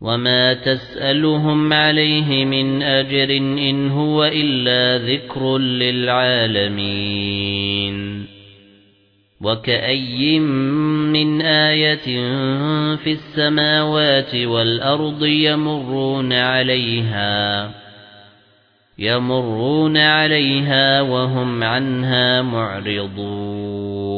وَمَا تَسْأَلُهُمْ عَلَيْهِ مِنْ أَجْرٍ إِنْ هُوَ إِلَّا ذِكْرٌ لِلْعَالَمِينَ وَكَأَيِّن مِّنْ آيَةٍ فِي السَّمَاوَاتِ وَالْأَرْضِ يَمُرُّونَ عَلَيْهَا يَمُرُّونَ عَلَيْهَا وَهُمْ عَنْهَا مُعْرِضُونَ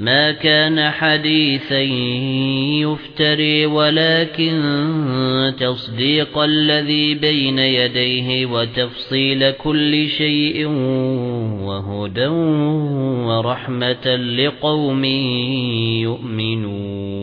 مَا كَانَ حَدِيثًا يُفْتَرَى وَلَكِن تَصْدِيقَ الَّذِي بَيْنَ يَدَيْهِ وَتَفْصِيلَ كُلِّ شَيْءٍ وَهُدًى وَرَحْمَةً لِقَوْمٍ يُؤْمِنُونَ.